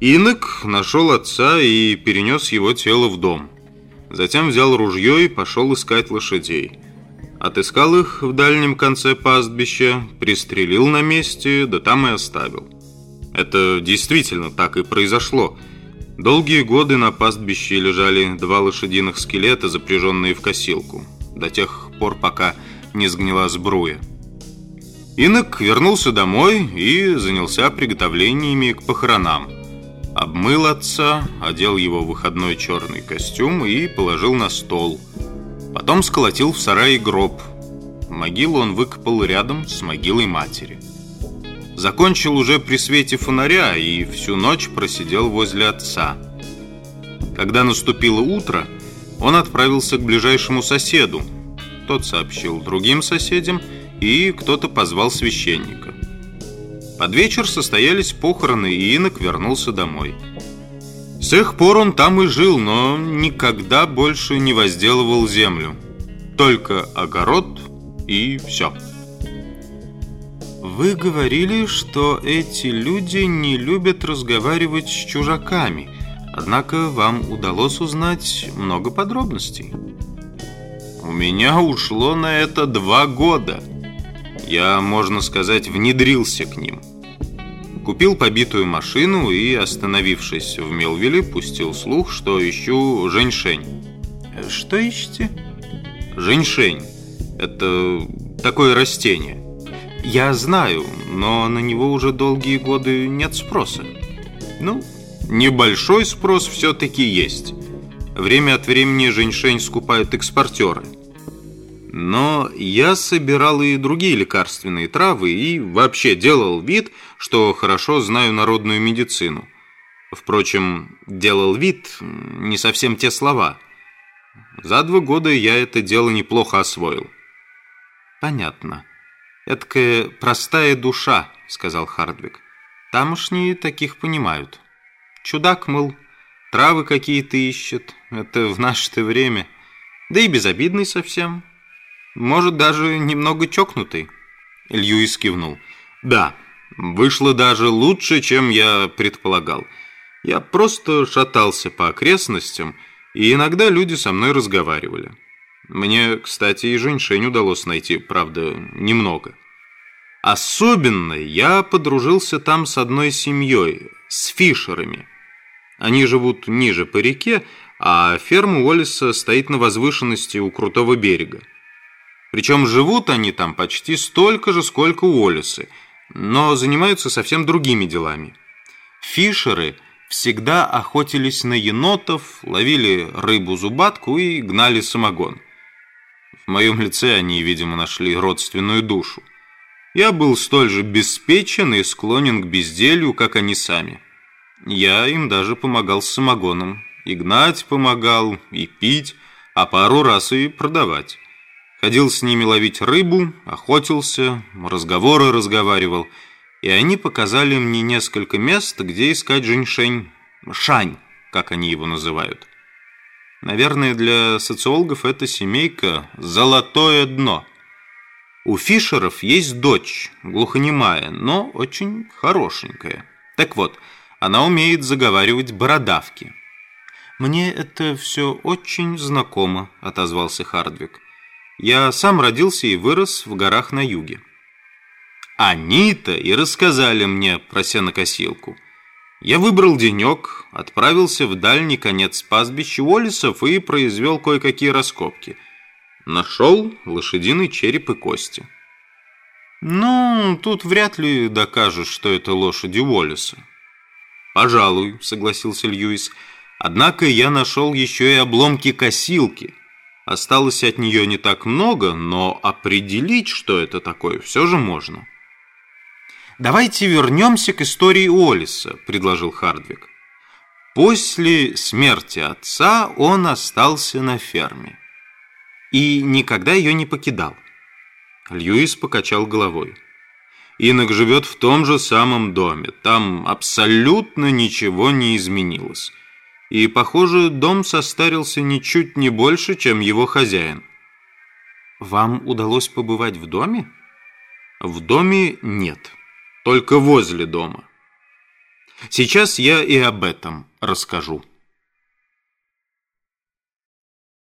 Инок нашел отца и перенес его тело в дом. Затем взял ружье и пошел искать лошадей. Отыскал их в дальнем конце пастбища, пристрелил на месте, да там и оставил. Это действительно так и произошло. Долгие годы на пастбище лежали два лошадиных скелета, запряженные в косилку, до тех пор, пока не сгнила сбруя. Инок вернулся домой и занялся приготовлениями к похоронам. Обмыл отца, одел его в выходной черный костюм и положил на стол. Потом сколотил в сарае гроб. Могилу он выкопал рядом с могилой матери. Закончил уже при свете фонаря и всю ночь просидел возле отца. Когда наступило утро, он отправился к ближайшему соседу. Тот сообщил другим соседям – и кто-то позвал священника. Под вечер состоялись похороны, и инок вернулся домой. С тех пор он там и жил, но никогда больше не возделывал землю. Только огород и все. Вы говорили, что эти люди не любят разговаривать с чужаками, однако вам удалось узнать много подробностей. У меня ушло на это два года – я, можно сказать, внедрился к ним. Купил побитую машину и, остановившись в Мелвиле, пустил слух, что ищу женьшень. Что ищете? Женьшень. Это такое растение. Я знаю, но на него уже долгие годы нет спроса. Ну, небольшой спрос все-таки есть. Время от времени женьшень скупают экспортеры – но я собирал и другие лекарственные травы и вообще делал вид, что хорошо знаю народную медицину. Впрочем, делал вид не совсем те слова. За два года я это дело неплохо освоил. Понятно. Эдакая простая душа, сказал Хардвик. Тамошние таких понимают. Чудак, мол, травы какие-то ищет. Это в наше-то время. Да и безобидный совсем. Может, даже немного чокнутый. Льюис кивнул. Да, вышло даже лучше, чем я предполагал. Я просто шатался по окрестностям, и иногда люди со мной разговаривали. Мне, кстати, и женьшень удалось найти, правда, немного. Особенно я подружился там с одной семьей, с Фишерами. Они живут ниже по реке, а ферма Уоллиса стоит на возвышенности у крутого берега. Причем живут они там почти столько же, сколько Уоллесы, но занимаются совсем другими делами. Фишеры всегда охотились на енотов, ловили рыбу-зубатку и гнали самогон. В моем лице они, видимо, нашли родственную душу. Я был столь же беспечен и склонен к безделью, как они сами. Я им даже помогал с самогоном. И гнать помогал, и пить, а пару раз и продавать. Ходил с ними ловить рыбу, охотился, разговоры разговаривал. И они показали мне несколько мест, где искать женьшень. Шань, как они его называют. Наверное, для социологов эта семейка – золотое дно. У Фишеров есть дочь, глухонемая, но очень хорошенькая. Так вот, она умеет заговаривать бородавки. «Мне это все очень знакомо», – отозвался Хардвик. Я сам родился и вырос в горах на юге. Они-то и рассказали мне про сенокосилку. Я выбрал денек, отправился в дальний конец пастбища Уоллисов и произвел кое-какие раскопки. Нашел лошадиный череп и кости. Ну, тут вряд ли докажешь, что это лошади Уоллиса. Пожалуй, согласился Льюис. Однако я нашел еще и обломки косилки – Осталось от нее не так много, но определить, что это такое, все же можно. «Давайте вернемся к истории Олиса», — предложил Хардвик. После смерти отца он остался на ферме и никогда ее не покидал. Льюис покачал головой. Инок живет в том же самом доме. Там абсолютно ничего не изменилось и, похоже, дом состарился ничуть не больше, чем его хозяин. Вам удалось побывать в доме? В доме нет, только возле дома. Сейчас я и об этом расскажу.